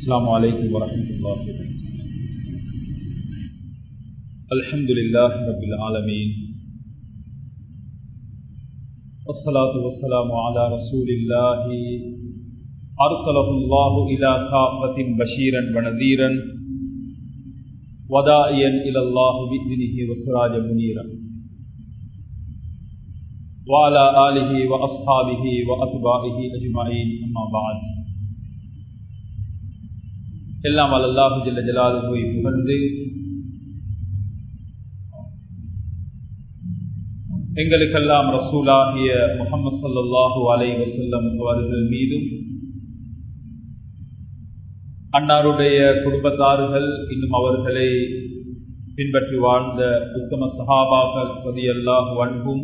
السلام علیکم ورحمۃ اللہ وبرکاتہ الحمد للہ رب العالمین والصلاة والسلام على رسول اللہ ارسلہ اللہ الى طاقت بشیرا ونذیرا ودائیا الى اللہ بإذنه وسراج منیرا وعلى آله وأصحابه وأتباعه أجمعين. أما بعد. எல்லாம் அல்லாஹு ஜல்ல போய் புகழ்ந்து எங்களுக்கெல்லாம் ரசூலாகிய முகமது சல்லாஹூ அலை வசல்லம் அவர்கள் மீதும் அன்னாருடைய குடும்பத்தார்கள் இன்னும் அவர்களை பின்பற்றி வாழ்ந்த உத்தம சஹாபாக்கள் பதியல்லாஹ் அன்பும்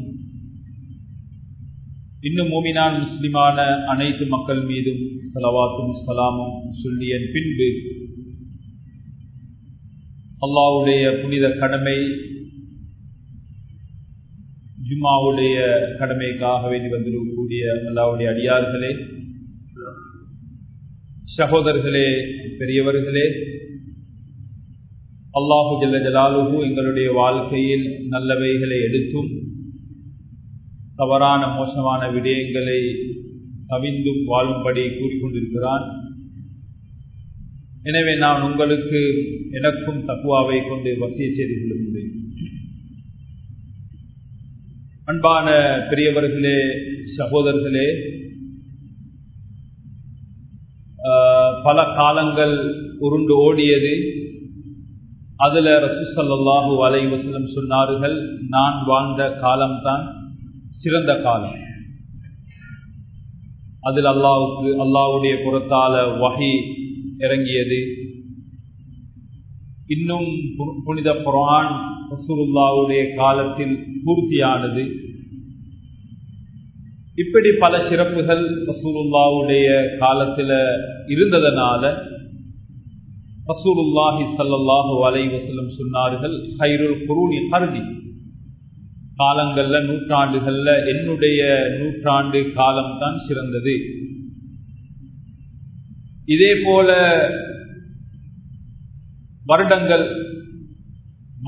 இன்னும் மோமினான் முஸ்லிமான அனைத்து மக்கள் மீதும் செலவாத்தும் சலாமும் சொல்லியன் பின்பு அல்லாவுடைய புனித கடமை ஜும்மாவுடைய கடமைக்காக வேண்டி வந்திருக்கக்கூடிய அல்லாவுடைய அடியார்களே சகோதரர்களே பெரியவர்களே அல்லாஹு ஜல்ல ஜலாலுகு எங்களுடைய வாழ்க்கையில் நல்லவைகளை எடுத்தும் தவறான மோசமான விடயங்களை கவிந்தும் வாழும்படி கூறிக்கொண்டிருக்கிறான். எனவே நான் உங்களுக்கு எனக்கும் தக்குவாவை கொண்டு வசிய செய்து கொள்கின்றேன். அன்பான பெரியவர்களே சகோதரர்களே பல காலங்கள் உருண்டு ஓடியது. அதில் ரசூசல்லாஹு அலை வசலம் சொன்னார்கள் நான் வாழ்ந்த காலம்தான். சிறந்த காலம். அதில் அல்லாவுக்கு அல்லாவுடைய புறத்தால வகை இறங்கியது. இன்னும் புனித புரான் ரசூலுல்லாவுடைய காலத்தில் பூர்த்தியானது. இப்படி பல சிறப்புகள் ரசூலுல்லாவுடைய காலத்தில் இருந்ததனால ரசூலுல்லாஹி சல்லாஹு அலை வசலம் சொன்னார்கள் ஹைருல் குரூனி ஹர்தி காலங்கள்ல நூற்றாண்டுகள்ல என்னுடைய நூற்றாண்டு காலம்தான் சிறந்தது. இதே போல வருடங்கள்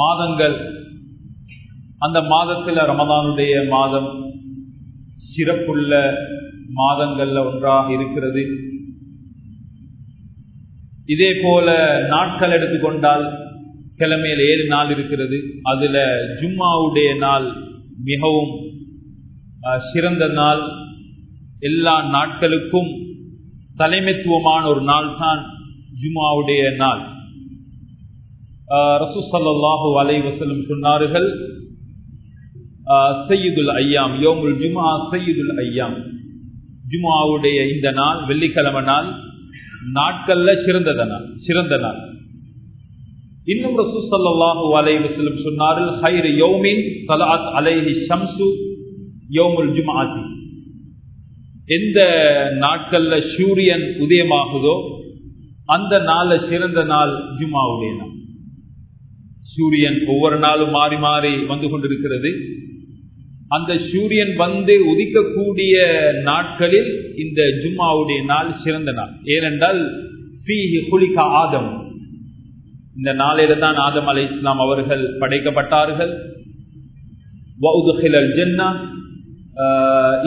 மாதங்கள் அந்த மாதத்தில் ரமதானுடைய மாதம் சிறப்புள்ள மாதங்கள்ல ஒன்றாக இருக்கிறது. இதே போல நாட்கள் எடுத்துக்கொண்டால் கிழமையில் ஏழு நாள் இருக்கிறது. அதில் ஜும்மாவுடைய நாள் மிகவும் சிறந்த நாள். எல்லா நாட்களுக்கும் தலைமைத்துவமான ஒரு நாள் தான் ஜும்மாவுடைய நாள். ரசூசல்லாஹூ அலை வசலம் சொன்னார்கள் சையீதுல் ஐயாம் யோமுல் ஜுமா சையீதுல் ஐயாம். ஜுமாவுடைய இந்த நாள் வெள்ளிக்கிழமை நாள் நாட்கள்ல சிறந்தத நாள் சிறந்த நாள். இன்னும் ரசூசல்லாஹு அலை வசலம் சொன்னார்கள் ஹைர் யோமின் சலாத் அலைஹி ஷம்சு யோமுல் ஜுமாதி எந்த நாட்கள்ல சூரியன் உதயமாகுதோ அந்த நாளில் சிறந்த நாள் ஜுமாவுடைய நாள் சூரியன் ஒவ்வொரு நாளும் மாறி மாறி வந்து கொண்டிருக்கிறது. அந்த சூரியன் வந்து உதிக்கக்கூடிய நாட்களில் இந்த ஜும்மாவுடைய நாள் சிறந்த நாள். ஏனென்றால் ஆதம். இந்த நாளில தான் ஆதம் அலை இஸ்லாம் அவர்கள் படைக்கப்பட்டார்கள்.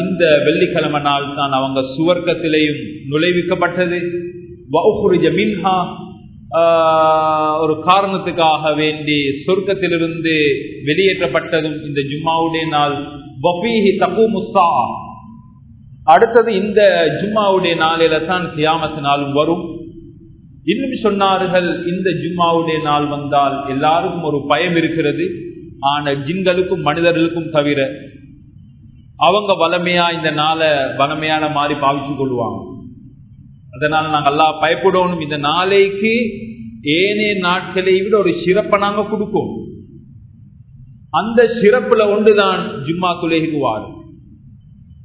இந்த வெள்ளிக்கிழமை நாள் தான் அவங்க சுவர்க்கத்திலேயும் நுழைவிக்கப்பட்டது. மின்ஹா ஒரு காரணத்துக்காக வேண்டி சொர்க்கத்திலிருந்து வெளியேற்றப்பட்டதும் இந்த ஜும்மாவுடைய நாள். அடுத்தது இந்த ஜும்மாவுடைய நாளில தான் கியாமத்து நாளும் வரும். இன்னும் சொன்னார்கள் இந்த ஜும்மாவுடைய நாள் வந்தால் எல்லாருக்கும் ஒரு பயம் இருக்கிறது. ஆன ஜின்களுக்கும் மனிதர்களுக்கும் தவிர அவங்க வளமையா இந்த நாளை வளமையான மாதிரி பாவிச்சு கொள்வாங்க. அதனால நாங்கள் எல்லாம் பயப்படணும். இந்த நாளைக்கு ஏனைய நாட்களை விட ஒரு சிறப்பை நாங்க கொடுக்கும். அந்த சிறப்புல ஒன்றுதான் ஜும்மா துளைகுவார்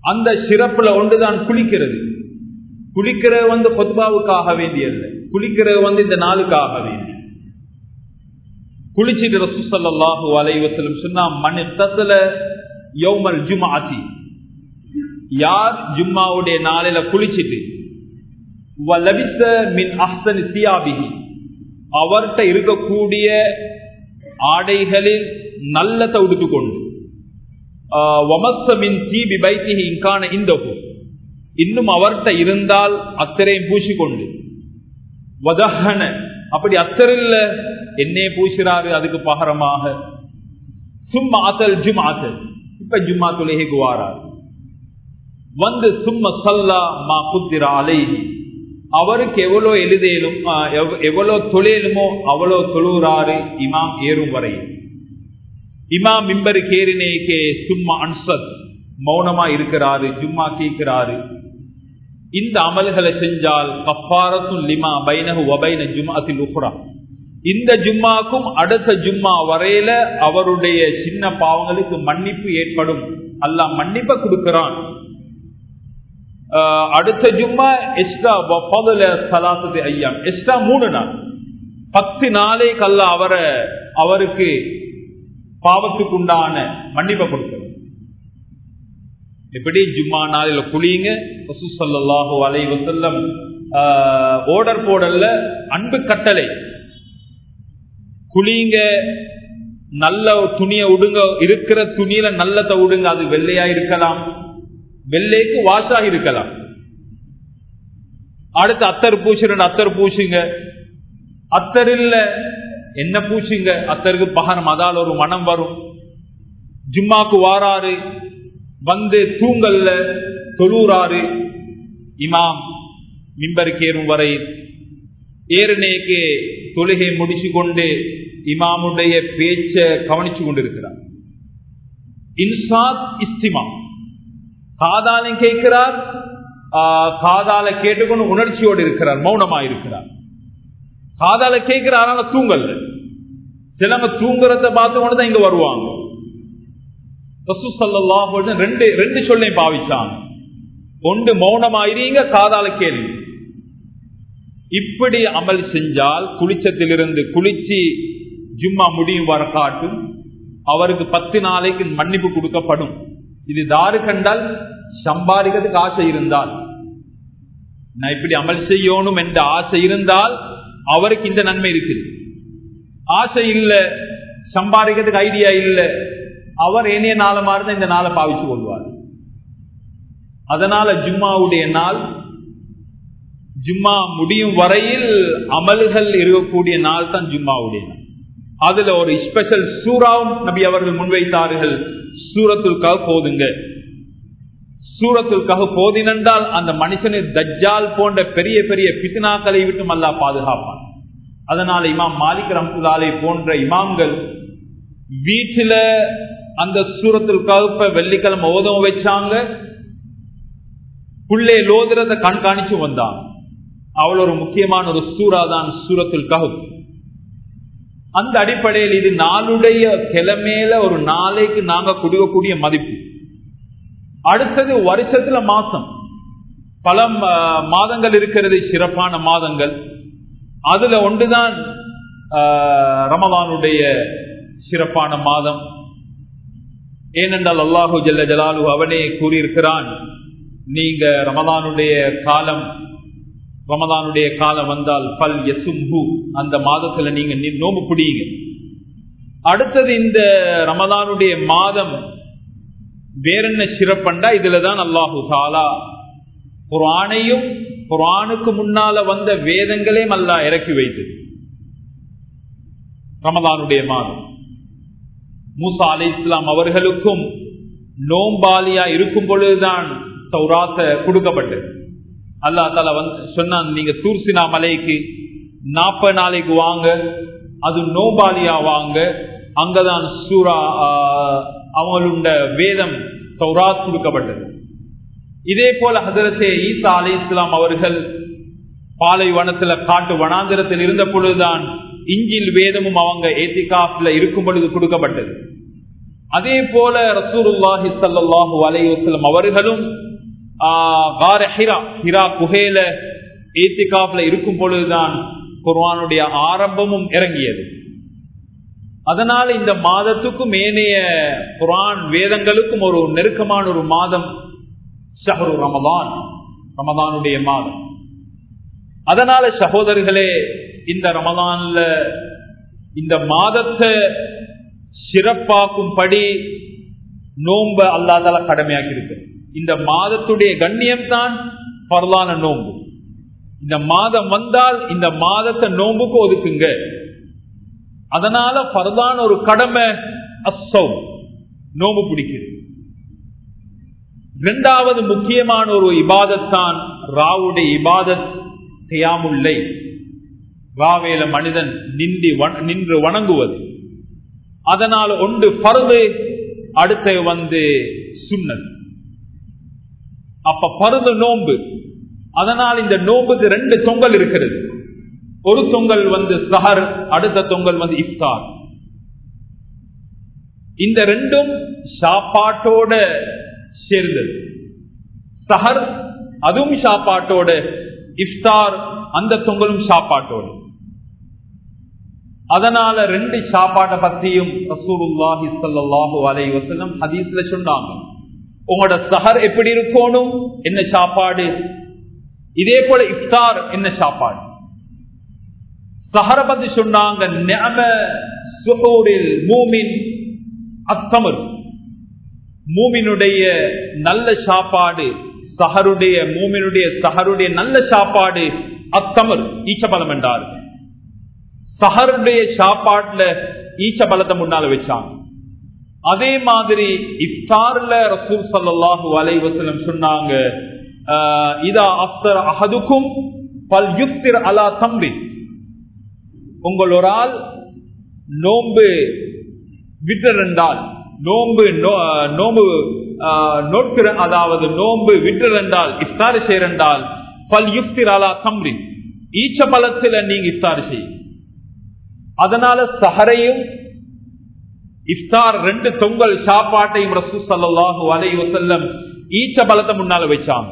அந்த சிறப்புல ஒன்றுதான் குளிக்கிறது. குளிக்கிறது வந்து பொதுபாவுக்காக வேண்டியது குளிக்கிறது வந்து இந்த நாளுக்காக வேண்டி குளிச்சுட்டு ரசூசல்லாஹு அலைவசலம் சொன்னா மண் தசல யோமல் ஜுமாத்தி யார் ஜும்மாவுடைய நாளில குளிச்சுட்டு மின் அவர்கிட்ட இருக்கக்கூடிய ஆடைகளில் நல்லத்தை உடுத்துக்கொண்டு வமசமின் தீபி இங்கான இன்னும் அவர்கிட்ட இருந்தால் அத்தரையும் பூசிக்கொண்டு வதஹன. அப்படி அத்தரில் என்னே பூசுறாரு அதுக்கு பகரமாக. சும்மா அத்தல் ஜும் ஆத்தல் இப்ப ஜும்மா தொழுகைக்கு வாரார் வந்து சும்மா சல்லா மா குத்திரா அலைஹி. அவருக்கு எவ்வளோ எழுதேலும் எவ்வளோ தொழிலுமோ அவ்வளோ தொழுறாரு இமாம் ஏறும் வரை. இமாம் மிம்பருக்கு ஏறினேக்கே சும்மா அன்சத். மௌனமா இருக்கிறாரு ஜும்மா கேட்கிறாரு. இந்த அமல்களை செஞ்சால் லிமா பைனஹு வபைன ஜும்மாத்தில் உஃப்ரா இந்த ஜும்மாக்கும் அடுத்த ஜும்மா வரையில அவருடைய சின்ன பாவங்களுக்கு மன்னிப்பு ஏற்படும். அல்லாஹ் மன்னிப்ப கொடுக்கிறான். அடுத்த ஜும்மா எக்ஸ்ட்ரா சலாசத்து ஐயாம். எக்ஸ்ட்ரா மூணு நாள். பத்து நாளைக்கு அல்ல அவரை அவருக்கு பாவத்துக்கு உண்டான மன்னிப்பை கொடுக்கிறார் எப்படி ஜும்மா நாளில குளிங்க? வசூசல்லாஹோ அலை வசல்லம் ஓடர் போடல அன்பு கட்டளை. குளிங்க நல்ல துணியை உடுங்க இருக்கிற துணியில நல்லத்தை உடுங்க அது வெள்ளையா இருக்கலாம். வெள்ளைக்கு வாஷாக இருக்கலாம். அடுத்து அத்தர் பூசுற அத்தர் பூசுங்க. அத்தர் இல்ல என்ன பூசுங்க? அத்தருக்கு பகனம் அதால் ஒரு மனம் வரும். ஜும்மாக்கு வாராரு. வந்து தூங்கல்ல தொழூராறு இமாம் மிம்பருக்கு ஏறும் வரை. ஏறனேக்கு தொழுகை முடிச்சு கொண்டு இமாமுடைய பேச்ச கவனிச்சு கொண்டிருக்கிறார். இன்சாத் இஸ்திமா. காதாலும் கேட்கிறார் காதால கேட்டுக்கொண்டு உணர்ச்சியோடு இருக்கிறார் மௌனமா இருக்கிறார் காதால கேட்கிறார் ஆனா தூங்கல்ல. சிலவங்க தூங்குறத பார்த்து கொண்டுதான் இங்க வருவாங்க. ரெண்டு ரெண்டு சொல்லை பாவிச்சான் ஒன்று மௌனமாயிரீங்க காதால கேள்வி இப்படி அமல் செஞ்சால் குளிச்சத்திலிருந்து குளிச்சு ஜும்மா முடியும் வர காட்டும் அவருக்கு பத்து நாளைக்கு மன்னிப்பு கொடுக்கப்படும் இது தாறு கண்டால் சம்பாதிக்கிறதுக்கு ஆசை இருந்தால் நான் இப்படி அமல் செய்யணும் என்ற ஆசை இருந்தால் அவருக்கு இந்த நன்மை இருக்குது ஆசை இல்லை சம்பாதிக்கிறதுக்கு ஐடியா இல்லை அவர் ஏனைய நாளமா இருந்தால் இந்த நாளை பாவிச்சு கொள்வார். அதனால ஜும்மாவுடைய நாள் ஜும்மா முடியும் வரையில் அமல்கள் இருக்கக்கூடிய நாள் தான் ஜும்மாவுடைய நாள். அதுல ஒரு ஸ்பெஷல் சூறாவும் நபி அவர்கள் முன்வைத்தார்கள். சூரத்துக்காக போதுங்க. சூரத்துக்காக போதினென்றால் அந்த மனுஷனு தஜ்ஜால் போன்ற பெரிய பெரிய பித்னாக்களை விட்டும் அல்லா பாதுகாப்பான். அதனால இமாம் மாலிக் ரம்சுலாலை போன்ற இமாம்கள் வீட்டில அந்த சூரத்தில் ககுப்ப வெள்ளிக்கிழமை ஓதம் வச்சாங்க. புள்ளே லோதுறத கண்காணிச்சு வந்தான். அவள் ஒரு முக்கியமான ஒரு சூறா தான் சூரத்துல் ககுப் அந்த அடிப்படையில் இது நாளுடைய கிழமையில ஒரு நாளைக்கு நாங்க கொடுக்கக்கூடிய மதிப்பு. அடுத்தது வருஷத்துல மாசம். பல மாதங்கள் இருக்கிறது சிறப்பான மாதங்கள். அதுல ஒன்றுதான் ரமதானுடைய சிறப்பான மாதம். ஏனென்றால் அல்லாஹு ஜல்ல ஜலாலு அவனே கூறியிருக்கிறான் நீங்க ரமதானுடைய காலம் ரமதானுடைய காலம் வந்தால் பல் எசும்பு அந்த மாதத்துல நீங்க நோம்பு பிடிங்க அடுத்தது இந்த ரமதானுடைய மாதம் வேறென்ன சிறப்பண்டா? இதுலதான் அல்லாஹு சாலா குரானையும் குரானுக்கு முன்னால வந்த வேதங்களையும் அல்லா இறக்கி வைத்தது. ரமதானுடைய மாதம். மூசா அலை இஸ்லாம் அவர்களுக்கும் நோம்பாலியா இருக்கும் பொழுதுதான் சௌராச கொடுக்கப்பட்டது. அல்லா தால வந்து சொன்னான் நீங்க தூர்சினா மலைக்கு நாற்பது நாளைக்கு வாங்க அது நோபாலியா வாங்க அங்கதான் சூரா அவங்களுடைய வேதம் சௌராத் கொடுக்கப்பட்டது. இதே போல ஹசரத்தே ஈசா அலி இஸ்லாம் அவர்கள் பாலைவனத்துல காட்டு வனாந்திரத்தில் இருந்த பொழுதுதான் இஞ்சில் வேதமும் அவங்க ஏத்திகாப்ல இருக்கும் பொழுது கொடுக்கப்பட்டது. அதே போல ரசூருல்லாஹி சல்லாஹூ அலையுஸ்லம் அவர்களும் ஹிரா குகையில ஏத்திகாப்ல இருக்கும் பொழுதுதான் குர்வானுடைய ஆரம்பமும் இறங்கியது. அதனால இந்த மாதத்துக்கும் ஏனைய குரான் வேதங்களுக்கும் ஒரு நெருக்கமான ஒரு மாதம் ஷஹரு ரமதான் ரமதானுடைய மாதம். அதனால சகோதரர்களே இந்த ரமதான்ல இந்த மாதத்தை சிறப்பாக்கும்படி நோன்ப அல்லாதால கடமையாக்கி இருக்கு இந்த மாதத்துடைய கண்ணியம் தான் பரலான நோன்பு. இந்த மாதம் வந்தால் இந்த மாதத்தை நோன்புக்கு ஒதுக்குங்க. அதனால பரதான ஒரு கடமை அசௌ நோம்பு பிடிக்குது இரண்டாவது முக்கியமான ஒரு இபாதத்தான் ராவுடைய இபாதத் செய்யாமுல்லை ராவேல மனிதன் நின்று நின்று வணங்குவது. அதனால் ஒன்று பருது அடுத்து வந்து சுண்ணத். அப்ப பருது நோன்பு. அதனால் இந்த நோன்புக்கு ரெண்டு தொங்கல் இருக்கிறது. ஒரு தொங்கல் வந்து சஹர் அடுத்த தொங்கல் வந்து இஃப்தார். இந்த ரெண்டும் சாப்பாட்டோட சேர்ந்தது. சஹர் அதுவும் சாப்பாட்டோட. இஃப்தார் அந்த தொங்கலும் சாப்பாட்டோடு. அதனால ரெண்டு சாப்பாட்டை பத்தியும் ரசூலுல்லாஹி ஸல்லல்லாஹு அலைஹி வஸல்லம் ஹதீஸ்ல சொன்னாங்க. உங்களோட சஹர் எப்படி இருக்கணும்? என்ன சாப்பாடு? இதே போல இஃப்தார் என்ன சாப்பாடு? சஹர பத்தி சொன்னாங்க மூமின் அத்தமர். மூமினுடைய நல்ல சாப்பாடு சஹருடைய மூமினுடைய சஹருடைய நல்ல சாப்பாடு அத்தமர். ஈச்சபலம் என்றார்கள் சஹருடைய சாப்பாட்டுல ஈச்ச பலத்தை முன்னால வச்சாங்க. அதே மாதிரி இஃப்தார்ல ரசூல் சல்லாஹூ அலை வசலம் சொன்னாங்க இதா அஃப்தர் அஹதுக்கும் பல் யுக்திர் அலா தம்பி உங்கள் ஒரு ஆள் நோன்பு விட்டிருந்தால் நோன்பு நோன்பு நோட்கிற அதாவது நோன்பு விட்டிருந்தால் இஃப்தார் செய்யறந்தால் பல் யுக்திர் அலா தம்பி ஈச்ச பலத்தில் நீங்க இஃப்தார் செய்யும் அதனால சஹரையும் இஃப்தார் ரெண்டு தொங்கல் சாப்பாட்டையும் ரசூ சல்லாஹு அலை வசல்லம் ஈச்ச பலத்தை முன்னால வச்சாங்க.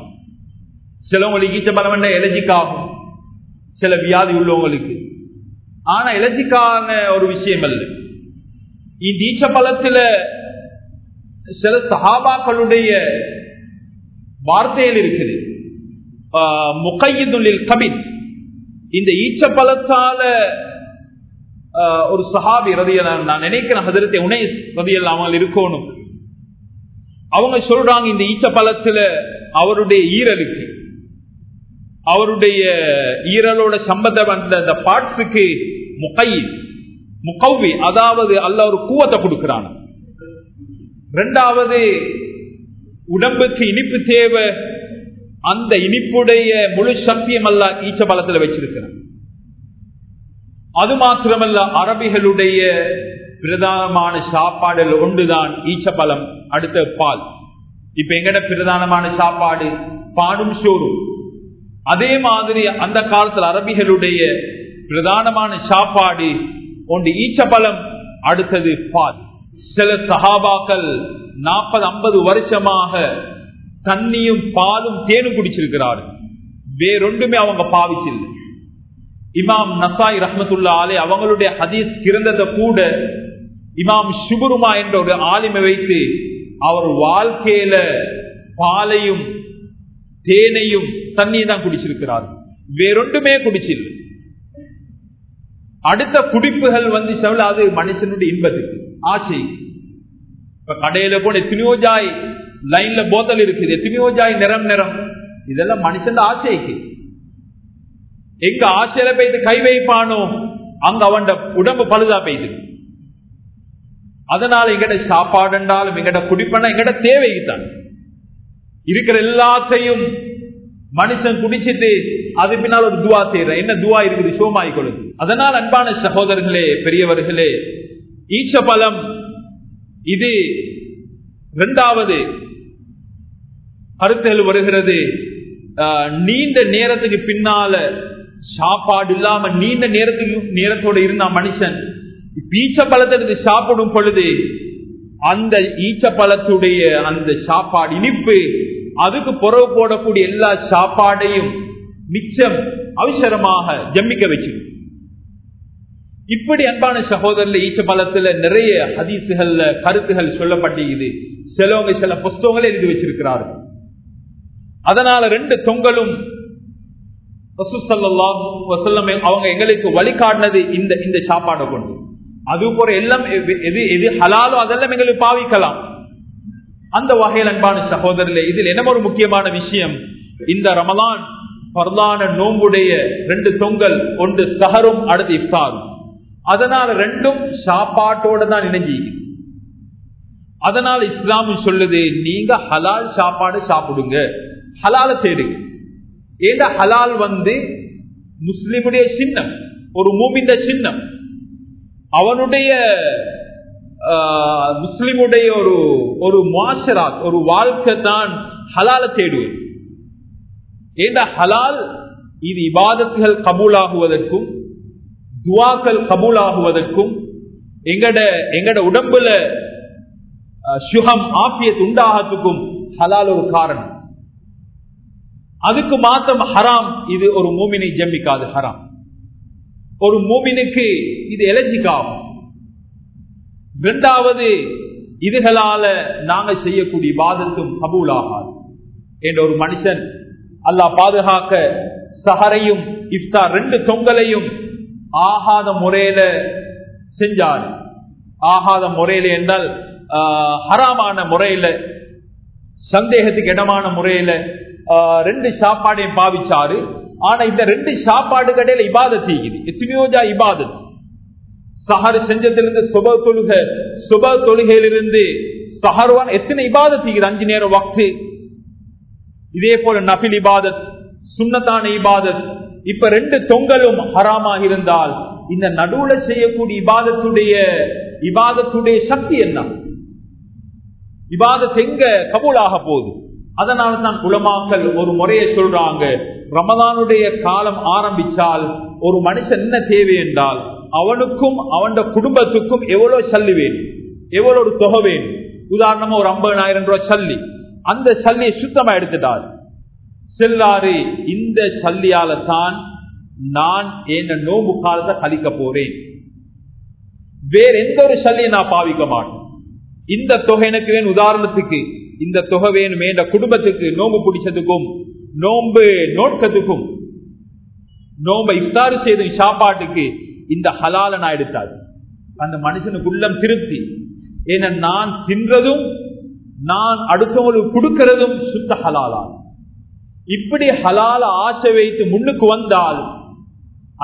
சிலவங்களுக்கு ஈச்ச பலம் எலர்ஜிக்காகும் சில வியாதி உள்ளவங்களுக்கு. ஆனா எலர்ஜிக்கான ஒரு விஷயம் அல்ல. இந்த ஈச்ச பலத்துல சில சஹாபாக்களுடைய வார்த்தையில் இருக்குது. முகையுள்ளில் கபித் இந்த ஈச்ச பலத்தால ஒரு சஹாபி ரதிய நான் நினைக்கிறேன் ஹதரத்தை உனேஸ் ரதியல் அவங்க இருக்கணும். அவங்க சொல்றாங்க இந்த ஈச்ச பழத்துல அவருடைய ஈரலுக்கு அவருடைய ஈரலோட சம்பந்தப்பட்ட அந்த பாட்ஸுக்கு முகை முகவி அதாவது அல்ல ஒரு கூவத்தை கொடுக்கிறான். ரெண்டாவது உடம்புக்கு இனிப்பு தேவை. அந்த இனிப்புடைய முழு சக்தியம் அல்ல ஈச்ச பழத்துல வச்சிருக்கிறான். அது மாத்திரமல்ல அரபிகளுடைய பிரதானமான சாப்பாடுல ஒன்றுதான் ஈச்சப்பழம் அடுத்த பால். இப்ப எங்கட பிரதானமான சாப்பாடு? பாடும் சோறும். அதே மாதிரி அந்த காலத்தில் அரபிகளுடைய பிரதானமான சாப்பாடு ஒன்று ஈச்சப்பழம் அடுத்தது பால். சில சகாபாக்கள் நாற்பது ஐம்பது வருஷமாக தண்ணியும் பாலும் தேனும் குடிச்சிருக்கிறார்கள். வேறொன்றுமே அவங்க பாவிச்சில்லை. இமாம் நசாய் ரஹமத்துல்லா ஆலே அவங்களுடைய ஹதீஸ் கிறந்ததை கூட இமாம் சுபுருமா என்ற ஒரு ஆலிமை வைத்து அவர் வாழ்க்கையில பாலையும் தேனையும் தண்ணியை தான் குடிச்சிருக்கிறார். வேறொன்றுமே குடிச்சில் அடுத்த குடிப்புகள் வந்து சொல்ல அது மனுஷனுடைய இன்பத்துக்கு ஆசை. இப்ப கடையில போன எத்தனையோ ஜாய் லைன்ல போத்தல் இருக்குது எத்தனையோ ஜாய் நிறம் நிறம். இதெல்லாம் மனுஷன் ஆசைக்கு. எங்க ஆசையில பெய்து கை வைப்பானோ அங்க அவன் உடம்பு பழுதா பெய்து. அதனால எங்கட சாப்பாடு என்றாலும் எங்கட குடிப்பன எங்கட தேவைக்குத்தான். இருக்கிற எல்லாத்தையும் மனுஷன் குடிச்சிட்டு அது பின்னால் ஒரு துவா செய்யற என்ன துவா இருக்குது? சோமாய் கொள்ளுது அதனால் அன்பான சகோதரர்களே பெரியவர்களே ஈச்ச பலம் இது இரண்டாவது கருத்துகள் வருகிறது. நீண்ட நேரத்துக்கு பின்னால சாப்பாடு இல்லாம நீண்ட நேரத்துக்கு நேரத்தோட இருந்தா மனுஷன். ஈச்ச பழத்தை சாப்பிடும் பொழுது அந்த ஈச்ச பழத்துடைய அந்த சாப்பாடு இனிப்பு அதுக்கு புறவு போடக்கூடிய எல்லா சாப்பாடையும் மிச்சம் அவசரமாக ஜம்மிக்க வச்சு இப்படி அன்பான சகோதரர்ல ஈச்ச பழத்துல நிறைய ஹதீசுகள்ல கருத்துகள் சொல்லப்பட்டிருக்குது. சிலவங்க சில புஸ்தகங்களே எழுதி வச்சிருக்கிறார்கள். அதனால ரெண்டு தொங்கலும் அவங்க எங்களுக்கு வழிகாட்டினது இந்த இந்த சாப்பாடை கொண்டு. அது போற எல்லாம் எது எது ஹலாலோ அதெல்லாம் எங்களுக்கு பாவிக்கலாம். அந்த வகையில் அன்பான சகோதரில் இதில் என்ன ஒரு முக்கியமான விஷயம்? இந்த ரமலான் பரலான நோம்புடைய ரெண்டு தொங்கல் ஒன்று சஹரும் அடுத்து இஃப்தாரும். அதனால ரெண்டும் சாப்பாட்டோட தான் இணைஞ்சி அதனால இஸ்லாம் சொல்லுது நீங்க ஹலால் சாப்பாடு சாப்பிடுங்க. ஹலால தேடுங்க. ஏண்டா ஹலால் வந்து முஸ்லிமுடைய சின்னம் ஒரு மூமிந்த சின்னம். அவனுடைய முஸ்லிமுடைய ஒரு ஒரு மாசராத் ஒரு வாழ்க்கை தான் ஹலால தேடுவது. ஏண்டா ஹலால் இது இபாதத்துகள் கபூலாகுவதற்கும் துவாக்கள் கபூலாகுவதற்கும் எங்கட எங்கட உடம்புல சுகம் ஆப்பியத் உண்டாகத்துக்கும் ஹலால் ஒரு காரணம். அதுக்கு மாத்திரம் ஹராம். இது ஒரு மூமினை ஜம்மிக்காது ஹராம். ஒரு மூமினுக்கு இது எலர்ஜிக்காகும் இரண்டாவது இதுகளால நாங்க செய்யக்கூடிய பாதத்தும் கபூலாகாது. என்ற ஒரு மனுஷன் அல்லாஹ் பாதுகாக்க சஹரையும் இஃப்தார் ரெண்டு தொங்கலையும் ஆகாத முறையில செஞ்சார். ஆகாத முறையில என்றால் ஹராமான முறையில சந்தேகத்துக்கு இடமான முறையில ரெண்டு சாப்பாடையும் பாவிச்சாரு. ஆனா இந்த ரெண்டு சாப்பாடு கடையில இபாதத் செய்யுது. எத்தனையோஜா இபாதத். சஹர் செஞ்சதிலிருந்து சுப தொழுக சுப தொழுகையிலிருந்து சஹர்வான் எத்தனை இபாதத் செய்யுது? அஞ்சு நேரம் வக்து இதே போல நபில் இபாதத் சுண்ணத்தான இபாதத். இப்ப ரெண்டு தொங்கலும் ஹராமாக இருந்தால் இந்த நடுவுல செய்யக்கூடிய இபாதத்துடைய இபாதத்துடைய சக்தி என்ன? இபாதத் எங்க கபூலாக போகுது? அதனால தான் குளமாக்கல் ஒரு முறையை சொல்றாங்க ரமதானுடைய காலம் ஆரம்பிச்சால் ஒரு மனுஷன் என்ன தேவை என்றால் அவனுக்கும் அவன் குடும்பத்துக்கும் எவ்வளவு சல்லி வேணும் எவ்வளவு ஒரு தொகை வேணும். உதாரணமா ஒரு ஐம்பதாயிரம் ரூபாய் சல்லி. அந்த சல்லியை சுத்தமா எடுத்துட்டார் செல்லாறு இந்த சல்லியால தான் நான் என் நோம்பு காலத்தை கழிக்க போறேன். வேற எந்த ஒரு சல்லியை நான் பாவிக்க மாட்டேன். இந்த தொகை எனக்கு வேணும் உதாரணத்துக்கு இந்த தொகை வேணும் இந்த குடும்பத்துக்கு நோம்பு பிடிச்சதுக்கும் நோம்பு நோட்கத்துக்கும் நோம்ப இஃப்தாரு செய்த சாப்பாட்டுக்கு இந்த ஹலால நான் எடுத்தாது அந்த மனுஷனுக்கு உள்ளம் திருப்தி. ஏன்னா நான் தின்றதும் நான் அடுத்தவங்களுக்கு கொடுக்கிறதும் சுத்த ஹலாலா. இப்படி ஹலால ஆசை வைத்து முன்னுக்கு வந்தால்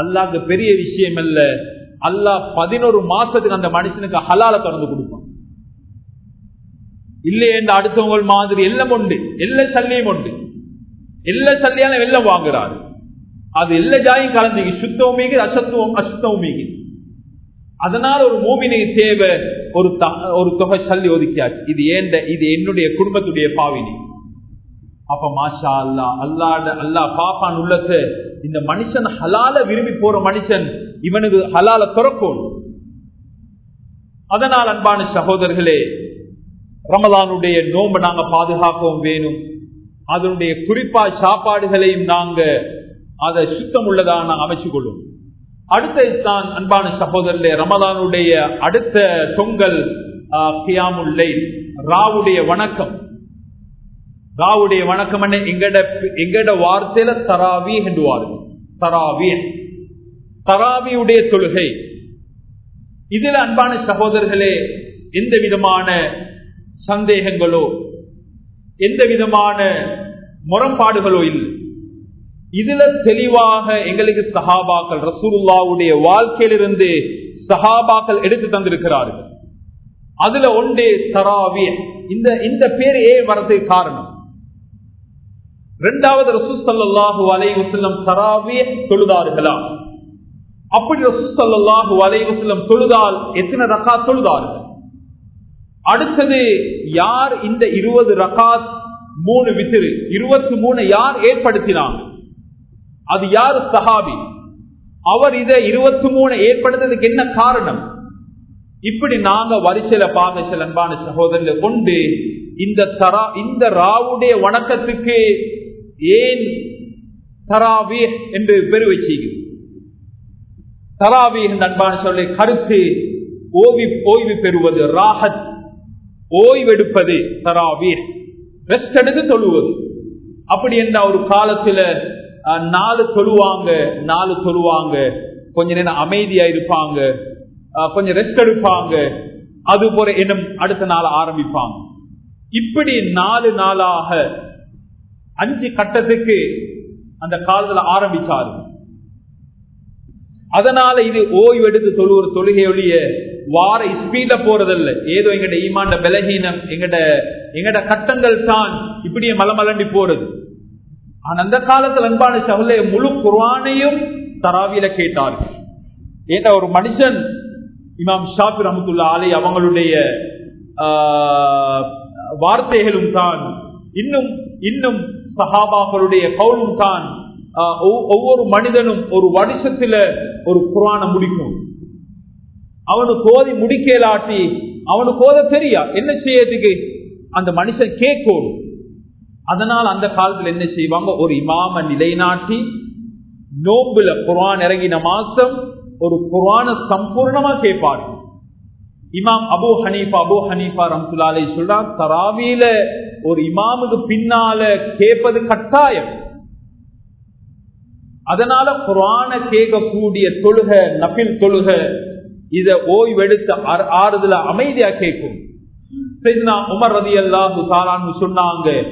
அல்லாக்கு பெரிய விஷயம் அல்ல. அல்லாஹ் பதினோரு மாசத்துக்கு அந்த மனுஷனுக்கு ஹலால திறந்து கொடுப்பான். இல்லையே என்று அடுத்தவங்க மாதிரி எல்லாம் உண்டு. எல்லா சல்லியும் உண்டு. எல்லா சல்லியால வெள்ளம் வாங்குறாரு. அது எல்லா ஜாயும் கலந்து சுத்தவும் அசத்துவம் அசுத்தவும் அதனால் அதனால ஒரு மூமினுக்கு தேவை ஒரு ஒரு தொகை சல்லி ஒதுக்கியாச்சு. இது ஏண்ட இது என்னுடைய குடும்பத்துடைய பாவினி. அப்ப மாஷா அல்லா அல்லாட அல்லா பாப்பான் உள்ளத்த இந்த மனுஷன் ஹலால விரும்பி போற மனுஷன் இவனுக்கு ஹலால துறக்கும் அதனால் அன்பான சகோதரர்களே ரமதானுடைய நோன்பை நாங்க பாதுகாக்கவும் வேணும். அதனுடைய குறிப்பா சாப்பாடுகளையும் நாங்க அதை சுத்தம் உள்ளதாக நாங்க அமைச்சு கொள்ளும் அடுத்தது தான் அன்பான சகோதரர்களே ரமதானுடைய அடுத்த தொங்கல் கியாமுல்லை ராவுடைய வணக்கம். ராவுடைய வணக்கம் என்ன? எங்கட எங்கட வார்த்தையில தராவி என்றுவார்கள் தராவி. தராவியுடைய தொழுகை. இதுல அன்பான சகோதரர்களே எந்த விதமான சந்தேகங்களோ எந்த விதமான முரண்பாடுகளோ இல்லை. இதுல தெளிவாக எங்களுக்கு சஹாபாக்கள் ரசூல்லாவுடைய வாழ்க்கையிலிருந்து சஹாபாக்கள் எடுத்து தந்திருக்கிறார்கள். அதுல ஒன்றே தராவிய இந்த இந்த பேர் ஏன் வரது காரணம். இரண்டாவது ரசூசல்லாஹு அலை வசல்லம் தராவிய தொழுதார்களா? அப்படி ரசூசல்லாஹு அலை வசல்லம் தொழுதால் எத்தனை ரகா தொழுதார்கள்? அடுத்தது யார் இந்த இருபது ரகாத் மூணு வித்திரு இருபத்தி மூணு யார் ஏற்படுத்தினாங்க அது யார்? சஹாபி. அவர் இதை இருபத்தி மூணு ஏற்படுத்துறதுக்கு என்ன காரணம்? இப்படி நாங்க வரிசையில பார்க்க சில அன்பான சகோதரில் கொண்டு இந்த தரா இந்த ராவுடைய வணக்கத்துக்கு ஏன் தராவி என்று பெரு வச்சுகிறது தராவி என்ற அன்பான சொல்லி கருத்து ஓய்வு ஓய்வு பெறுவது ராஹத் ஓய்வெடுப்பது தராவீர். ரெஸ்ட் எடுத்து தொழுவது. அப்படி என்ற ஒரு காலத்துல நாலு தொழுவாங்க நாலு தொழுவாங்க. கொஞ்ச நேரம் அமைதியா இருப்பாங்க. அஹ், கொஞ்சம் ரெஸ்ட் எடுப்பாங்க. அது போல இன்னும் அடுத்த நாள் ஆரம்பிப்பாங்க. இப்படி நாலு நாளாக அஞ்சு கட்டத்துக்கு அந்த காலத்துல ஆரம்பிச்சாரு. அதனால இது ஓய்வெடுத்து எடுத்து தொழுகிற தொழுகையொழிய வார ஸ்பீட போறதில்ல. ஏதோ எங்கட ஈமாண்ட பலகீனம் எங்கட எங்கட கட்டங்கள் தான் இப்படியே மலமலண்டி போறது. ஆனா அந்த காலத்துல அன்பான சகல முழு குரானையும் தராவில கேட்டார்கள். ஏன்னா ஒரு மனுஷன் இமாம் ஷாபி ரமத்துல்லா ஆலை அவங்களுடைய வார்த்தைகளும் தான் இன்னும் இன்னும் சஹாபாக்களுடைய கவுலும் தான் ஒவ்வொரு மனிதனும் ஒரு வருஷத்துல ஒரு குரான முடிக்கும். அவனுக்கு கோதி முடிக்கலாட்டி அவனுக்கு கோத தெரியா? என்ன செய்யறதுக்கு? அந்த மனுஷன் கேட்கும் அதனால் அந்த காலத்தில் என்ன செய்வாங்க? ஒரு இமாம நிலைநாட்டி நோம்புல குரான் இறங்கின மாசம் ஒரு குரான சம்பூர்ணமா கேட்பாரு. இமாம் அபு ஹனீஃபா அபு ஹனீஃபா ரம்சுலாலே சொல்றான் தராவியில ஒரு இமாமுக்கு பின்னால கேட்பது கட்டாயம். அதனால குரான கேட்கக்கூடிய தொழுக நபில் தொழுக இத ஓய்வெடுத்த ஆறு- ஆறுதல அமைதியா கேட்கும். உமர் ரதி அல்லாஹு தாலான்னு சொன்னாங்க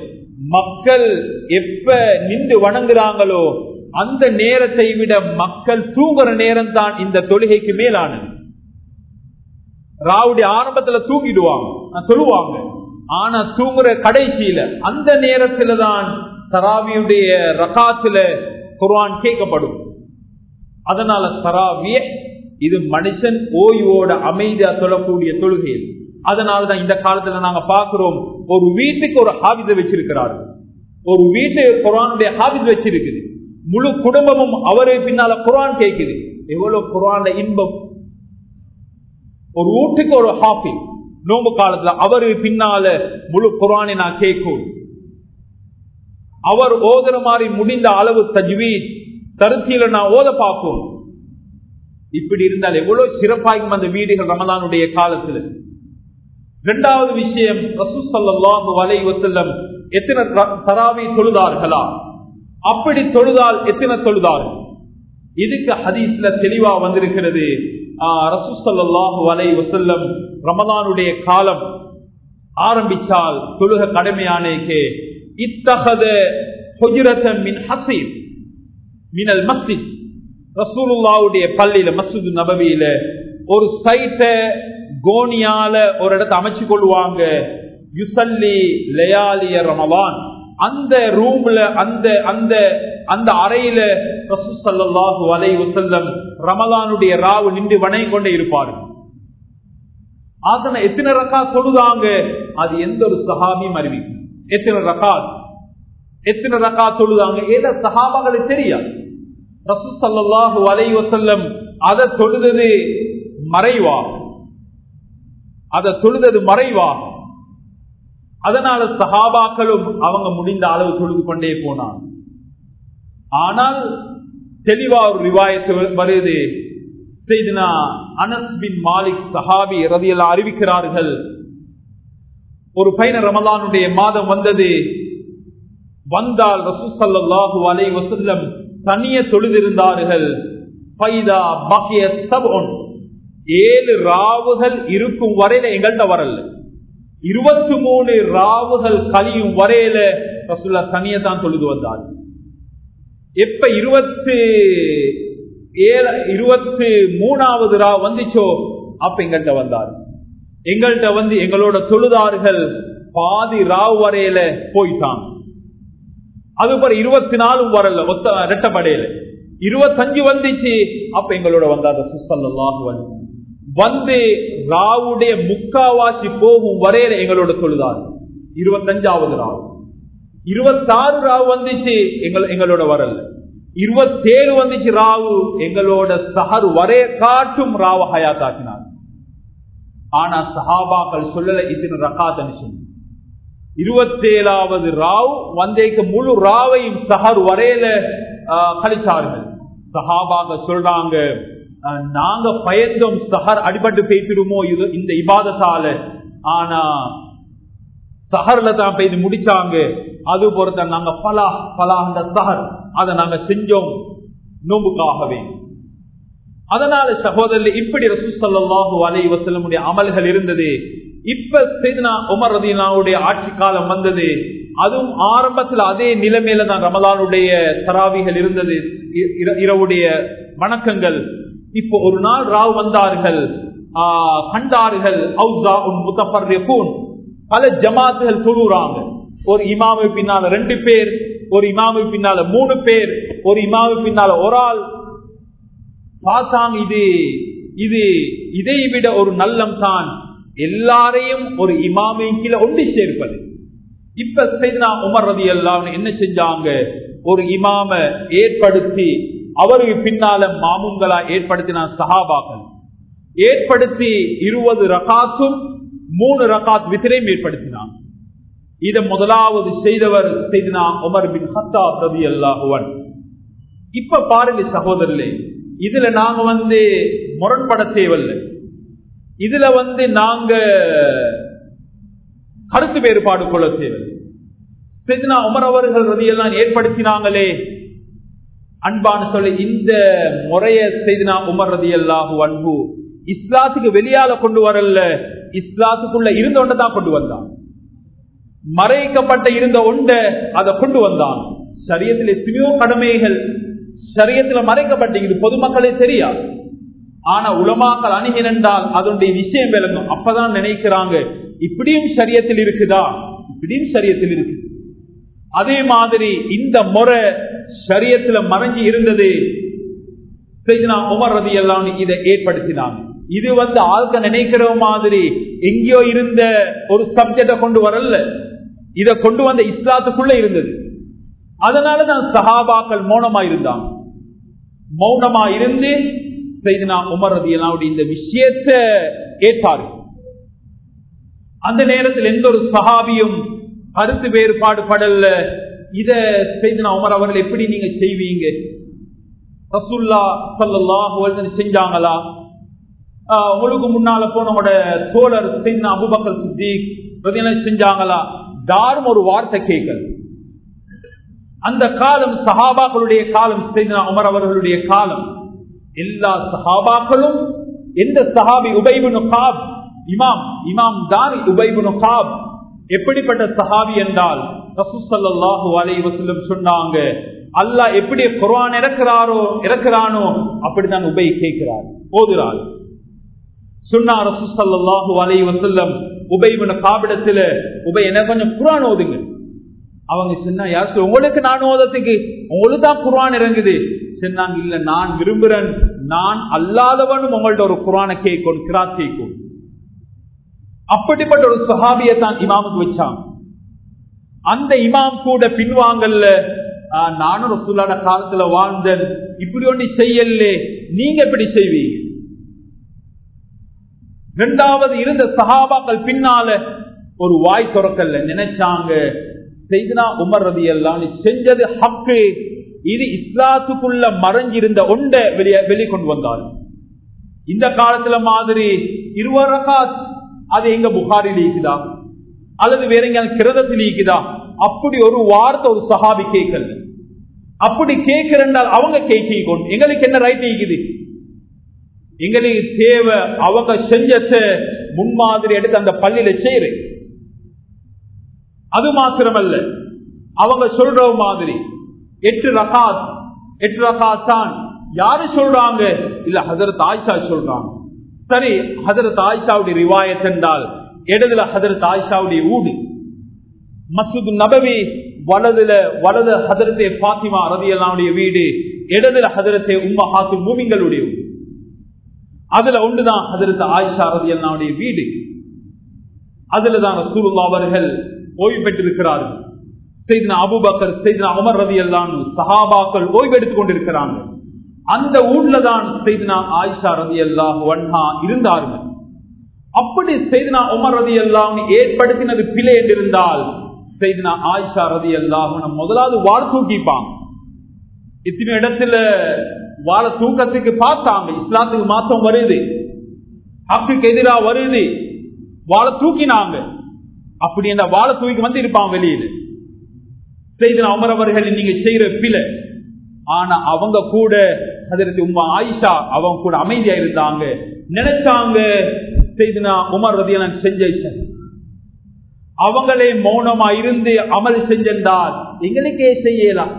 மக்கள் எப்ப நின்று வணங்குறாங்களோ அந்த நேரத்தை விட மக்கள் தூங்குற நேரம் தான் இந்த தொழுகைக்கு மேலானது. ராவுடைய ஆரம்பத்துல தூங்கிடுவாங்க சொல்லுவாங்க. ஆனா தூங்குற கடைசியில அந்த நேரத்துல தான் தராவியுடைய ரகாத்துல குர்வான் கேட்கப்படும். அதனால தராவிய இது மனுஷன் ஓய்வோட அமைதியா தொழக்கூடிய தொழுகை. அதனாலதான் இந்த காலத்துல நாங்க பாக்குறோம் ஒரு வீட்டுக்கு ஒரு ஹாபித வச்சிருக்கிறாரு. ஒரு வீட்டு குரானுடைய ஹாபிஸ் வச்சிருக்குது. முழு குடும்பமும் அவரு பின்னால குரான் கேட்குது எவ்வளவு குரான்ல இன்பம். ஒரு வீட்டுக்கு ஒரு ஹாபி. நோம்பு காலத்துல அவரு பின்னால முழு குரானை நான் கேட்கும். அவர் ஓதுற மாதிரி முடிந்த அளவு தஜ்வீத் தருத்தியில நான் ஓத பார்ப்போம். இப்படி இருந்தால் எவ்வளவு சிறப்பாகும் அந்த வீடுகள் ரமதானுடைய காலத்துல? இரண்டாவது விஷயம் ரசூ ஸல்லல்லாஹு எத்தனை ர- தராவி தொழுதார்களா? அப்படி தொழுதால் எத்தனை தொழுதார்கள் இதுக்கு ஹதீஸ்ல தெளிவா வந்திருக்கிறது. ரசூ ஸல்லல்லாஹு வலை வஸல்லம் ரமதானுடைய காலம் ஆரம்பிச்சால் தொழுக கடமையானேக்கே இத்தகத மின் ஹசீர் மினல் மஸ்தித் ரசூலுல்லாவுடைய பள்ளியில மசூது நபவியில ஒரு சைட்ட கோனியால ஒரு இடத்தை அமைச்சு கொள்வாங்க. யுசல்லி லயாலிய ரமவான் அந்த ரூம்ல அந்த அந்த அந்த அறையில ரசூ அலை அலைஹி ரமலானுடைய ராவு நின்று வணங்கி கொண்டே இருப்பார். ஆசன எத்தனை ரக்கா தொழுதாங்க அது எந்த ஒரு சஹாபியும் அறிவிக்கும். எத்தனை ரக்கா எத்தனை ரக்கா தொழுதாங்க ஏதா சஹாபாக்களுக்கு தெரியாது. ரசூ ஸல்லல்லாஹு அலைஹி அதை தொழுதது மறைவா? அதை தொழுதது மறைவா? அதனால சஹாபாக்களும் அவங்க முடிந்த அளவு தொழுது கொண்டே போனார் ஆனால் தெளிவா ஒரு ரிவாயத்து வருது. செய்தினா அனஸ் பின் மாலிக் சஹாபி ரதியெல்லாம் அறிவிக்கிறார்கள். ஒரு பையன ரமலானுடைய மாதம் வந்தது. வந்தால் ரசூசல்லாஹு அலை வசல்லம் தனிய தொழுதிருந்தார்கள். பைதா பகிய சபோன் ஏழு ராவுகள் இருக்கும் வரையில எங்கள்கிட்ட வரல. இருபத்தி மூணு ராவுகள் கழியும் வரையில ரசுல்லா தனிய தான் தொழுது வந்தார். எப்ப இருபத்து ஏழு இருபத்தி மூணாவது ரா வந்துச்சோ அப்ப எங்கள்கிட்ட வந்தார். எங்கள்கிட்ட வந்து எங்களோட தொழுதார்கள் பாதி ராவ் வரையில போயிட்டான் அது இருபத்தி நாலும் வரல ஒத்த ரெட்டப்படையில இருபத்தஞ்சு வந்துச்சு அப்ப எங்களோட வந்தாத சுசல்லாஹு வந்து ராவுடைய முக்காவாசி போகும் வரையில எங்களோட தொழுதாரு. இருபத்தஞ்சாவது ராவு. இருபத்தாறு ராவு வந்துச்சு எங்கள் எங்களோட வரல இருபத்தேழு வந்துச்சு ராவு எங்களோட சஹர் வரைய காட்டும் ராவ ஹயாத்தாக்கினார். ஆனா சஹாபாக்கள் சொல்லல இத்தனை ரகாத்தனு சொன்ன இருபத்தேழாவது ராவ் வந்தேக்கு முழு ராவையும் சஹர் வரையில கழிச்சார்கள். சஹாபாக சொல்றாங்க நாங்க பயந்தோம் சஹர் அடிபட்டு பேசிடுமோ இது இந்த இபாதத்தால. ஆனா சஹர்ல தான் பெய்து முடிச்சாங்க. அது பொறுத்த நாங்க பலா பலா அந்த சஹர். அதை நாங்க செஞ்சோம். நோம்புக்காகவே அதனால சகோதரர் இப்படி ரசூசல்லாஹு அலை வசலமுடைய அமல்கள் இருந்தது. இப்ப செய்தனா உமர் ரதீனாவுடைய ஆட்சி காலம் வந்தது அதுவும் ஆரம்பத்தில் அதே நிலைமையில தான் ரமலானுடைய தராவிகள் இருந்தது இரவுடைய வணக்கங்கள். இப்போ ஒரு நாள் ராவ் வந்தார்கள் கண்டார்கள் பல ஜமாத்துகள் தொழுறாங்க ஒரு இமாமு பின்னால ரெண்டு பேர் ஒரு இமாமு பின்னால மூணு பேர் ஒரு இமாமு பின்னால ஒரு ஆள். பார்த்தாங்க இது இது இதை விட ஒரு நல்லம் தான் எல்லாரையும் ஒரு இமாமையும் கீழே ஒன்று சேர்ப்பது. இப்ப செய்தா உமர் ரதி எல்லாம் என்ன செஞ்சாங்க? ஒரு இமாம ஏற்படுத்தி அவருக்கு பின்னால மாமுங்களா ஏற்படுத்தினா சஹாபாக்கள். ஏற்படுத்தி இருபது ரகாத்தும் மூணு ரகாத் வித்திரையும் ஏற்படுத்தினான் இதை முதலாவது செய்தவர் செய்தினா உமர் பின் ஹத்தா ரதி அல்லாஹுவன் இப்ப பாருங்க சகோதரர்களே இதுல நாங்க வந்து முரண்பட தேவையில்லை இதுல வந்து நாங்க கருத்து வேறுபாடு கொள்ள தேவை. செய்தினா உமர் அவர்கள் ரதியெல்லாம் ஏற்படுத்தினாங்களே. அன்பான சொல்லி இந்த முறைய செய்தினா உமர் ரதி அல்லாஹு அன்பு இஸ்லாத்துக்கு வெளியால கொண்டு வரல. இஸ்லாத்துக்குள்ள இருந்த ஒன்றை தான் கொண்டு வந்தான். மறைக்கப்பட்ட இருந்த ஒன்றை அதை கொண்டு வந்தான். சரியத்தில் எத்தனையோ கடமைகள் சரியத்தில் மறைக்கப்பட்டீங்க பொதுமக்களே தெரியாது. ஆனா உலமாக்கள் அணுகினால் அதனுடைய விஷயம் விளங்கும். அப்பதான் நினைக்கிறாங்க இப்படியும் சரியத்தில் இருக்குதா? இப்படியும் சரியத்தில் இருக்கு அதே மாதிரி இந்த முறை சரியத்துல மறைஞ்சி இருந்தது உமர் ரதி எல்லாம் இதை ஏற்படுத்தினாங்க. இது வந்து ஆள்க நினைக்கிற மாதிரி எங்கேயோ இருந்த ஒரு சப்ஜெக்ட கொண்டு வரல இதை கொண்டு வந்த இஸ்லாத்துக்குள்ள இருந்தது. அதனாலதான் சஹாபாக்கள் மௌனமா இருந்தாங்க மௌனமா இருந்து செய்தினா உமர் ரதி இந்த விஷயத்தை ஏற்றார்கள் அந்த நேரத்தில் எந்த ஒரு சகாபியும் கருத்து வேறுபாடு படல. இத செய்தினா உமர் அவர்கள் எப்படி நீங்க செய்வீங்க? ரசுல்லா சல்லாஹு செஞ்சாங்களா? உங்களுக்கு முன்னால போனவங்களோட தோழர் செய்தினா அபுபக்கர் சித்திக் செஞ்சாங்களா? யாரும் ஒரு வார்த்தை கேட்கல. அந்த காலம் சஹாபாக்களுடைய காலம் செய்தினா உமர் அவர்களுடைய காலம். எல்லா சஹாபாக்களும் எந்த சஹாபி உபைபு நுகாப் இமாம் இமாம் தான் உபைபு நுகாப் எப்படிப்பட்ட சஹாபி என்றால் ரசூசல்லாஹு அலை வசல்லம் சொன்னாங்க அல்லாஹ் எப்படி குரான் இறக்குறாரோ இறக்குறானோ அப்படிதான் உபை கேட்கிறார் ஓதுறார் சொன்னா ரசூசல்லாஹு அலை வசல்லம் உபைபுன காபிடத்துல உபை என்ன கொஞ்சம் குரான் ஓதுங்க. அவங்க சொன்னா யார் உங்களுக்கு நான் ஓதத்துக்கு உங்களுக்கு தான் குரான் இறங்குது. சொன்னாங்க இல்ல நான் விரும்புறேன். நான் அல்லாதவனும் உங்கள்ட்ட ஒரு குரான கேட்கும் கிராத் கேட்கும் அப்படிப்பட்ட ஒரு சுஹாபியை தான் இமாமுக்கு வச்சாங்க அந்த இமாம் கூட பின்வாங்கல்ல நானும் ரசூல்லாட காலத்துல வாழ்ந்தேன். இப்படி ஒண்ணு செய்யலே நீங்க எப்படி செய்வீங்க? இரண்டாவது இருந்த சஹாபாக்கள் பின்னால ஒரு வாய் துறக்கல்ல. நினைச்சாங்க செய்தனா உமர் ரதி எல்லாம் செஞ்சது ஹக்கு. இது இஸ்லாத்துக்குள்ள மறைஞ்சிருந்த ஒன்றை வெளியே வெளிக்கொண்டு வந்தார். இந்த காலத்துல மாதிரி இருவரகாத் அது எங்க புகாரில் இருக்குதா அல்லது வேற எங்க கிரதத்தில் இருக்குதா அப்படி ஒரு வார்த்தை ஒரு சஹாபி கேட்கல. அப்படி கேட்கிறால் அவங்க கேட்கணும் எங்களுக்கு என்ன ரைட் இருக்குது எங்களுக்கு தேவை அவங்க செஞ்சத முன்மாதிரி எடுத்து அந்த பள்ளியில செய்யறேன். அது மாத்திரமல்ல. அவங்க சொல்ற மாதிரி எட்டு ரகாத் எட்டு ரகாத் தான் யாரு சொல்றாங்க? இல்ல ஹசரத் ஆயிஷா சொல்றாங்க. சரி ஹசரத் ஆயிஷாவுடைய ரிவாயத் என்றால் இடதுல ஹசரத் ஆயிஷாவுடைய ஊடு மசூது நபவி வலதுல வலது ஹதரத்தே பாத்திமா ரதியல்லாவுடைய வீடு இடதுல ஹதரத்தே உம்மா ஹாத்து மூமிங்களுடைய வீடு. அதுல ஒன்றுதான் ஹதரத் ஆயிஷா ரதியல்லாவுடைய வீடு. அதுலதான் ரசூலுல்லா அவர்கள் ஓய்வு பெற்றிருக்கிறார்கள். செய்தின அபுபக்கர் செய்தின அமர் ரதி எல்லாம் சஹாபாக்கள் ஓய்வெடுத்துக் கொண்டிருக்கிறாங்க அந்த ஊர்ல தான் செய்தினா ஆயிஷா ரதி எல்லாம் இருந்தார்கள். அப்படி செய்தினா உமர் ரதி எல்லாம் ஏற்படுத்தினது பிழை என்றிருந்தால் செய்தினா ஆயிஷா ரதி எல்லாம் முதலாவது வாழ் தூக்கிப்பாங்க. இத்தனை இடத்துல வாழ தூக்கத்துக்கு பார்த்தாங்க இஸ்லாத்துக்கு மாத்தம் வருது. ஹக்குக்கு எதிராக வருது. வாழ தூக்கினாங்க. அப்படி என்ன வாழ தூக்கி வந்து இருப்பான் வெளியில. செய்த அமர் அவர்கள் நீங்க செய்யற பிழை. ஆனா அவங்க கூட அதற்கு உமா ஆயிஷா அவங்க கூட அமைதியா இருந்தாங்க. நினைச்சாங்க செய்தினா உமர் ரதியான செஞ்ச அவங்களே மௌனமா இருந்து அமல் செஞ்சிருந்தால் எங்களுக்கே செய்யலாம்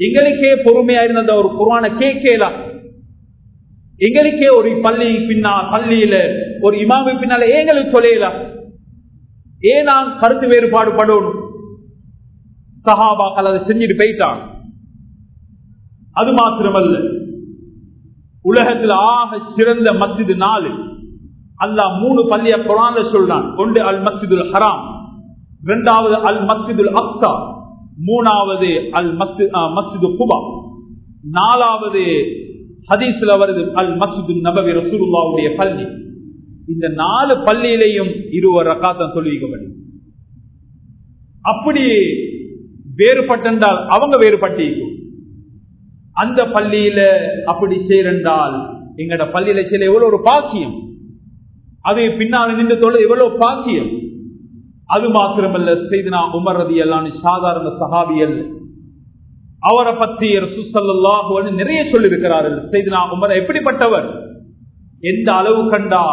எங்களுக்கே பொறுமையா இருந்த ஒரு குரான கேட்கலாம் எங்களுக்கே ஒரு பள்ளி பின்னா பள்ளியில ஒரு இமாமி பின்னால எங்களுக்கு சொல்லலாம் ஏன் நான் கருத்து வேறுபாடு படணும்? சஹாபாக்கள் அதை செஞ்சுட்டு போயிட்டாங்க. அது மாத்திரமல்ல. உலகத்தில் ஆக சிறந்த மஸ்ஜிது நாலு. அல்லாஹ் மூணு பள்ளிய குரான்ல சொல்றான். ஒன்று அல் மஸ்ஜிதுல் ஹராம் இரண்டாவது அல் மஸ்ஜிதுல் அக்ஸா மூணாவது அல் மஸ்ஜிது குபா. நாலாவது ஹதீஸ்ல வருது அல் மஸ்ஜிது நபவி ரசூலுல்லாவுடைய பள்ளி. இந்த நாலு பள்ளியிலையும் இருவர் ரக்காத்தம் முடியும் அப்படி வேறுபட்டால் அவங்க வேறுபட்டிருக்கும் அந்த பள்ளியில அப்படி செய்யறால் எங்கட பள்ளியில சில எவ்வளவு ஒரு பாக்கியம். அது பின்னால் நின்று தொழில் எவ்வளவு பாக்கியம். அது மாத்திரமல்ல செய்தினா உமர் ரதி எல்லாம் சாதாரண சஹாபியல் அவரை பற்றி சுசல்லாஹு நிறைய சொல்லியிருக்கிறார்கள். செய்தினா உமர் எப்படிப்பட்டவர்? எந்த அளவு கண்டா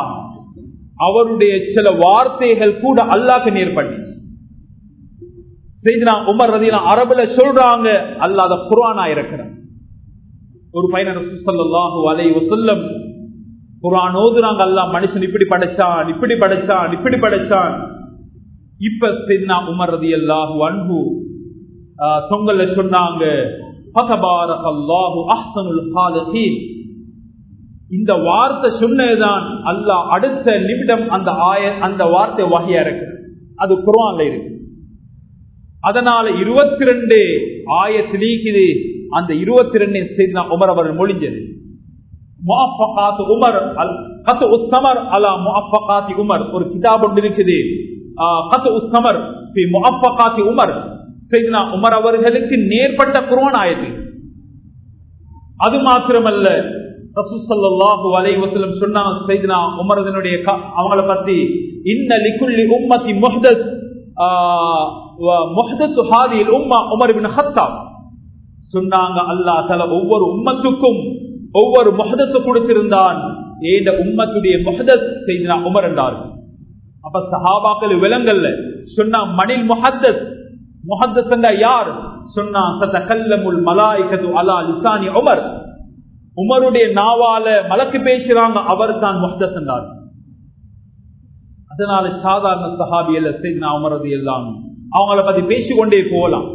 அவருடைய சில வார்த்தைகள் கூட அல்லாக்கு நேர்படி செய்தினா உமர் ரதினா அரபுல சொல்றாங்க. அல்லாத குரானா இருக்கிறார் ஒரு பையன் ரசூசல்லாஹு அலை வசல்லம் குரான் ஓதுறாங்க. அல்லா மனுஷன் இப்படி படைச்சான் இப்படி படைச்சான் இப்படி படைச்சான். இப்ப சின்னா உமர் ரதி அல்லாஹு அன்பு தொங்கல்ல சொன்னாங்க. இந்த வார்த்தை சொன்னதுதான் அல்லாஹ் அடுத்த நிமிடம் அந்த ஆய அந்த வார்த்தை வகையா இருக்கு அது குரான்ல இருக்கு. அதனால இருபத்தி ரெண்டு ஆயத்திலீக்குது அந்த இருபத்தி ரெண்டு செய்தி உமர் அவர் மொழிஞ்சது. உமர் உஸ்தமர் அலா முஅஃபகாத்தி உமர். ஒரு கிதாப் ஒன்று இருக்குது. கத் உஸ்தமர் முஅஃபகாத்தி உமர். செய்தினா உமர் அவர்களுக்கு நேர்பட்ட குருவன் ஆயது அது மாத்திரமல்ல ரசூசல்லாஹு அலைவசலம் சொன்னாங்க செய்தினா உமரதனுடைய அவங்கள பத்தி இன்ன லிக்குள்ளி உம்மத்தி முஹ்தஸ் உம்மா உமர் சொன்னாங்க அல்லா தல ஒவ்வொரு உம்மத்துக்கும் ஒவ்வொரு முகதத்தை கொடுத்திருந்தான். ஏண்ட உம்மத்துடைய முகதத் செய்தினா உமர் என்றார்கள் அப்ப சஹாபாக்கள் விலங்கல்ல சொன்னா மணில் முகத்தத் முஹத்தஸ் யார்? சொன்னா சதகல்லமுல் மலாய்கது அலா லிசானி உமர். உமருடைய நாவால மலக்கு பேசுறாங்க அவர் தான் முஹத்தஸ் என்றார். அதனால சாதாரண சஹாபி அல்ல அமரது எல்லாம் அவங்கள பத்தி பேசிக்கொண்டே போகலாம்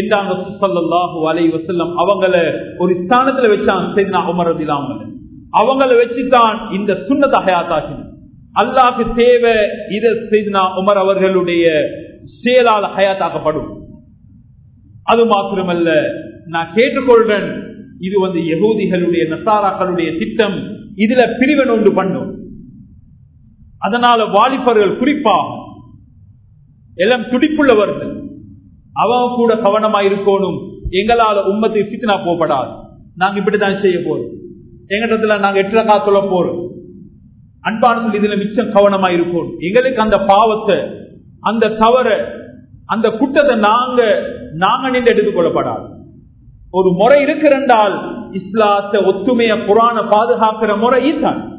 என்றாங்க சுசல்லாஹு அலை வசல்லம் அவங்கள ஒரு ஸ்தானத்துல வச்சான் செய்தினா அமரது இல்லாமல் அவங்கள வச்சுதான் இந்த சுண்ணத்தை ஹயாத்தாக்கின அல்லாஹு தேவை இதை செய்தினா உமர் அவர்களுடைய செயலால் ஹயாத்தாக்கப்படும். அது மாத்திரமல்ல நான் கேட்டுக்கொள்றேன் இது வந்து யகூதிகளுடைய நசாராக்களுடைய திட்டம் இதுல பிரிவன் ஒன்று பண்ணும். அதனால வாலிபர்கள் குறிப்பாக எல்லாம் துடிப்புள்ளவர்கள். அவங்க கூட கவனமா இருக்கணும். எங்களால உம்மத்தை சித்தினா போகப்படாது. நாங்க இப்படித்தான் செய்ய போறோம். எங்கிட்டத்துல நாங்க எட்டு ரகா சொல்ல போறோம். அன்பான இதுல மிச்சம் கவனமா இருக்கணும். எங்களுக்கு அந்த பாவத்தை அந்த தவற அந்த குற்றத்தை நாங்க நாங்க நின்று எடுத்துக்கொள்ளப்படாது ஒரு முறை இருக்கிறால் இஸ்லாத்த ஒத்துமைய புராண பாதுகாக்கிற முறை தான்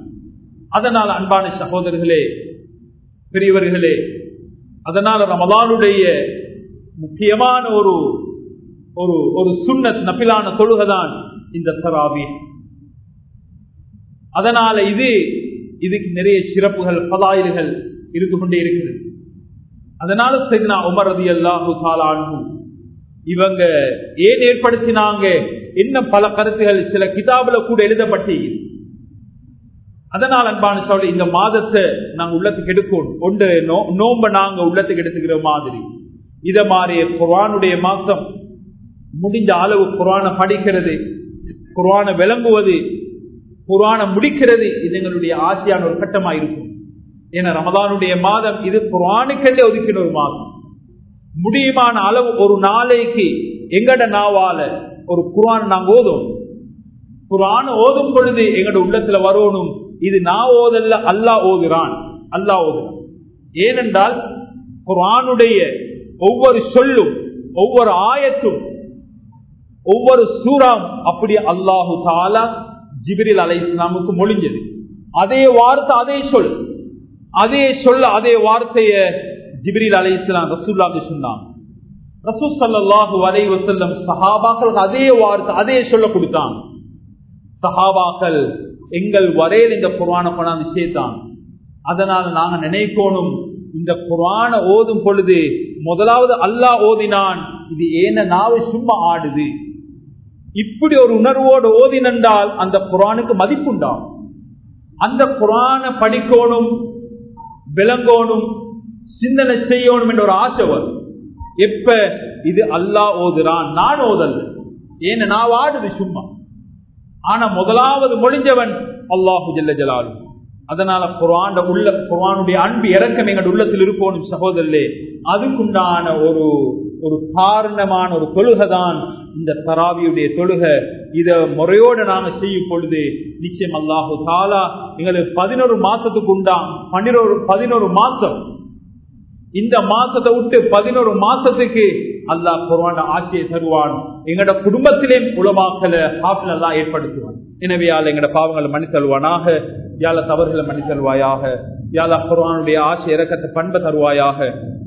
அதனால அன்பான சகோதரர்களே பெரியவர்களே அதனால ரமதானுடைய முக்கியமான ஒரு ஒரு ஒரு சுண்ணத் நபிலான தொழுகதான் இந்த தராவி அதனால இது இதுக்கு நிறைய சிறப்புகள் பதாயில்கள் இருந்து கொண்டே இருக்கிறது. அதனால செய்தினா உமர் ரதி அல்லாஹு தாலானு இவங்க ஏன் ஏற்படுத்தினாங்க என்ன பல கருத்துகள் சில கிதாபுல கூட எழுதப்பட்டு அதனால் அன்பான சொல்ல இந்த மாதத்தை நாங்க உள்ளத்துக்கு எடுக்கணும் ஒன்று நோம்ப நாங்க உள்ளத்துக்கு எடுத்துக்கிற மாதிரி. இத மாதிரி குரானுடைய மாசம் முடிஞ்ச அளவு குரான படிக்கிறது குரான விளங்குவது குரான முடிக்கிறது இது எங்களுடைய ஆசையான ஒரு கட்டமா இருக்கும். ஏன்னா ரமதானுடைய மாதம் இது குரானுக்கெண்டே ஒதுக்கின ஒரு மாதம். முடியுமான அளவு ஒரு நாளைக்கு எங்கட நாவால ஒரு குரான் நாங்க ஓதும் குரான் ஓதும் பொழுது எங்கட உள்ளத்துல வரணும் இது நான் ஓதல்ல அல்லாஹ் ஓதுகிறான் அல்லாஹ் ஓதுகிறான் ஏனென்றால் குரானுடைய ஒவ்வொரு சொல்லும் ஒவ்வொரு ஆயத்தும் ஒவ்வொரு சூறாம் அப்படி அல்லாஹு தாலா ஜிபிரில் அலை இஸ்லாமுக்கு மொழிஞ்சது. அதே வார்த்தை அதே சொல். அதே சொல்ல அதே வார்த்தைய ஜிபிரில் அலை இஸ்லாம் ரசூல்லாக்கு சொன்னான் ரசூல் சல்லாஹு வரை வசல்லம் சஹாபாக்கள் அதே வார்த்தை அதே சொல்ல கொடுத்தான் சஹாபாக்கள் எங்கள் வரையில் இந்த குரான கொண்டாந்து சேர்த்தான். அதனால் நாங்கள் நினைக்கணும் இந்த குரான ஓதும் பொழுது முதலாவது அல்லாஹ் ஓதினான் இது ஏன நாவை சும்மா ஆடுது? இப்படி ஒரு உணர்வோடு ஓதினென்றால் அந்த குரானுக்கு மதிப்புண்டாம் அந்த குரான படிக்கணும் விளங்கணும் சிந்தனை செய்யணும் என்ற ஒரு ஆசை வரும். எப்ப? இது அல்லாஹ் ஓதுறான் நான் ஓதல் ஏன்னா நான் ஆடுது சும்மா? ஆனா முதலாவது மொழிஞ்சவன் அல்லாஹு ஜல்ல ஜலாலு. அதனால குரான் உள்ள குரானுடைய அன்பு இறக்கம் எங்கள் உள்ளத்தில் இருக்கணும் சகோதரே அதுக்குண்டான ஒரு ஒரு காரணமான ஒரு தொழுகை தான் இந்த தராவியுடைய தொழுகை. இதை முறையோடு நாங்கள் செய்யும் பொழுது நிச்சயம் அல்லாஹு தாலா எங்களுக்கு பதினோரு மாசத்துக்கு உண்டான் பன்னிரோரு பதினோரு மாசம். இந்த மாசத்தை விட்டு பதினோரு மாசத்துக்கு அல்லாஹ் குர்வான ஆட்சியை தருவான். எங்கட குடும்பத்திலே உலமாக்கல ஹாஃபில் எல்லாம் ஏற்படுத்துவான். எனவே யாழ் எங்கட பாவங்களை மன்னி தருவானாக யாழ தவறுகளை மன்னி தருவாயாக யாழ குர்வானுடைய ஆசை இறக்கத்தை பண்பை தருவாயாக.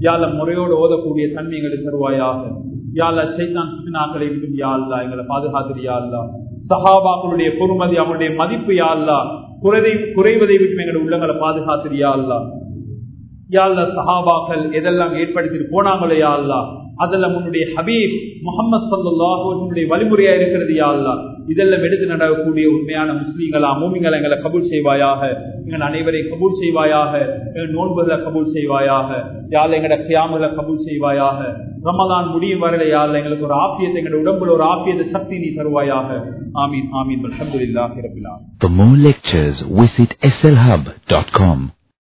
யாழ முறையோடு ஓதக்கூடிய தன்மைகளை எங்களுக்கு தருவாயாக. யாழ சைத்தான் சித்தனாக்களை விட்டு யாழ்லா எங்களை பாதுகாத்து யாழ்லா சஹாபாக்களுடைய பொறுமதி அவனுடைய மதிப்பு யாழ்லா குறைதை குறைவதை விட்டு எங்களுடைய உள்ளங்களை பாதுகாத்து யாழ்லா யாழ்ல சஹாபாக்கள் எதெல்லாம் ஏற்படுத்தி போனாங்களோ யாழ்லா அதெல்லாம் உன்னுடைய ஹபீப் முகமது சல்லாஹுடைய வழிமுறையா இருக்கிறது யாழ்லா இதெல்லாம் எடுத்து நடக்கக்கூடிய உண்மையான முஸ்லீம்களா மூமிங்களை எங்களை கபூல் செய்வாயாக எங்கள் அனைவரை கபூல் செய்வாயாக எங்கள் நோன்புகளை கபூல் செய்வாயாக யாழ் எங்கட கியாமுகளை கபூல் செய்வாயாக ரமலான் முடியும் வரல யாழ் எங்களுக்கு ஒரு ஆப்பியத்தை எங்களோட உடம்புல ஒரு ஆப்பியத்தை சக்தி நீ தருவாயாக. ஆமீன் ஆமீன். அலமதுல்லாஹி ரபிலா For more lectures, visit slhub.com.